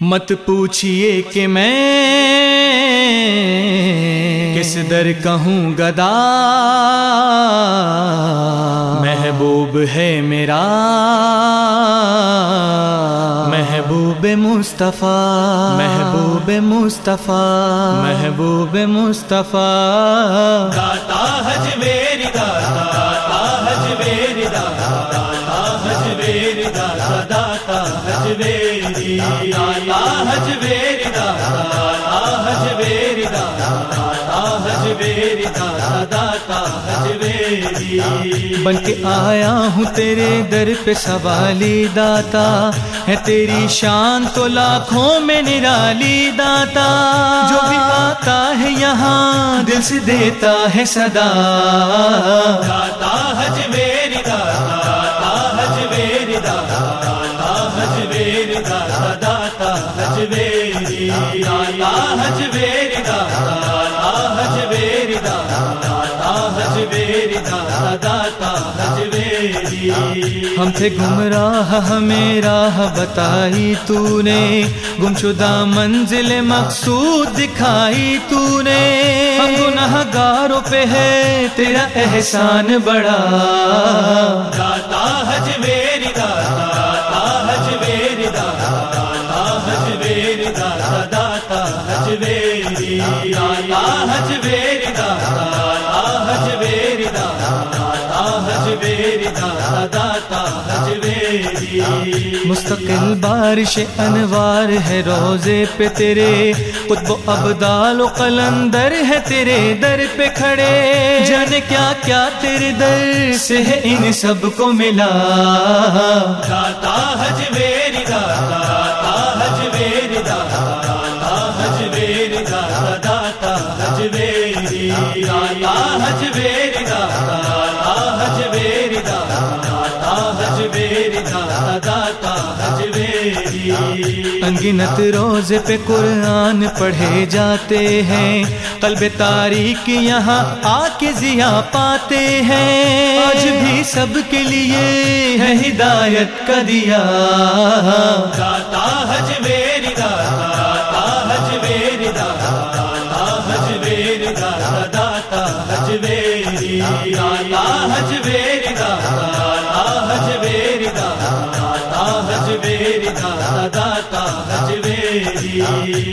مت پوچھئے کہ میں کس در کہوں گدا؟ محبوب ہے میرا۔ محبوب مصطفیٰ۔ محبوب مصطفیٰ۔ محبوب مصطفیٰ۔ داتا حج میری داتا داتا حج میری داتا داتا حج میری داتا داتا حج میری بن کے آیا ہوں تیرے در پہ سوالی داتا ہے تیری شان تو لاکھوں میں نرالی داتا جو بھی آتا ہے یہاں دل سے دیتا ہے صدا داتا حج میری ہم تھے گمراہ ہمیں راہ بتائی تو نے گم شدہ منزل مقصود دکھائی تو نے ہم گناہ گاروں پہ ہے تیرا احسان بڑا مستقل بارش انوار ہے روزے پہ تیرے، قطب و ابدال و قلندر ہے تیرے در پہ کھڑے۔ جانے کیا کیا تیرے در سے ہے ان سب کو ملا۔ داتا حج میری داتا داتا داتا داتا داتا داتا داتا داتا انگنت روزے پہ قرآن پڑھے جاتے ہیں قلب تاریخ یہاں آ کے ضیا پاتے ہیں۔ آج بھی سب کے لیے ہے ہدایت کا دیا۔ داتا حج میری داتا داتا داتا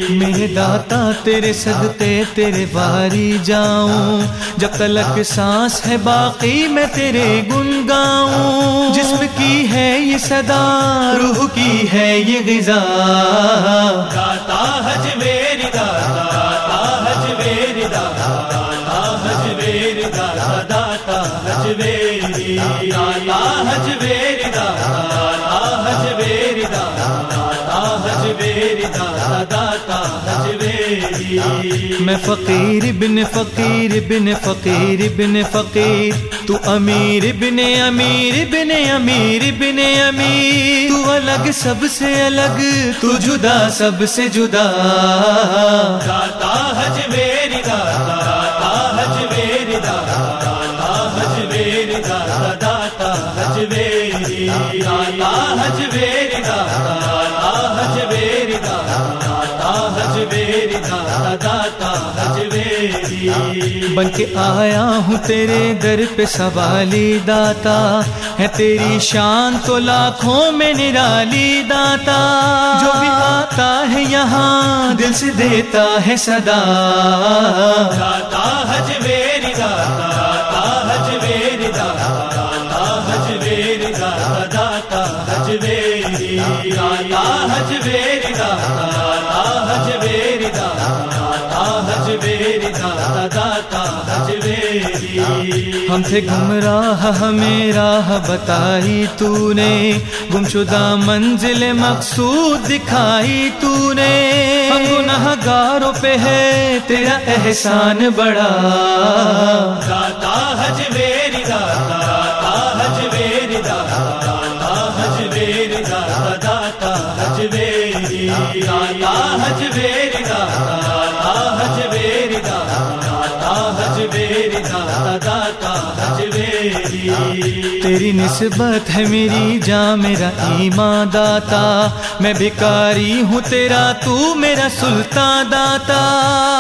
میرے داتا تیرے صدقے تیرے واری جاؤں۔ جب تلک سانس ہے باقی میں تیرے گن گاؤں جسم کی ہے یہ صدا روح کی ہے یہ غذا۔ داتا حج داتا داتا داتا داتا داتا داتا میں فقیر بن فقیر بن فقیر بن فقیر تو امیر بن امیر بن امیر بن امیر۔ تو الگ سب سے الگ تو جدا سب سے جدا۔ داتا حج میری داتا داتا داتا داتا داتا بن کے آیا ہوں تیرے در پہ سوالی داتا ہے تیری شان تو لاکھوں میں نرالی داتا جو بھی آتا ہے یہاں دل سے دیتا ہے صدا داتا حج داتا داتا داتا داتا داتا ہم تھے گمراہ ہمیں راہ بتائی تو نے گم شدہ منزل مقصود دکھائی تو نے ہم گناہ گاروں پہ ہے تیرا احسان بڑا داتا حج میری حج میری۔ حج تیری نسبت ہے میری جان میرا ایمان داتا۔ میں بھکاری ہوں تیرا تو میرا سلطان داتا۔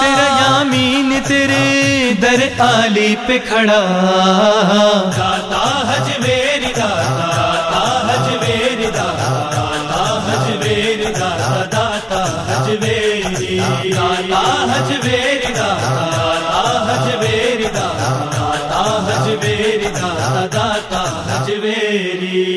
تیرا یامین تیرے در علی پہ کھڑا۔ داتا ہجویری داتا داتا داتا داتا ہجویری داتا داتا ہجویری داتا ہجویری داتا میری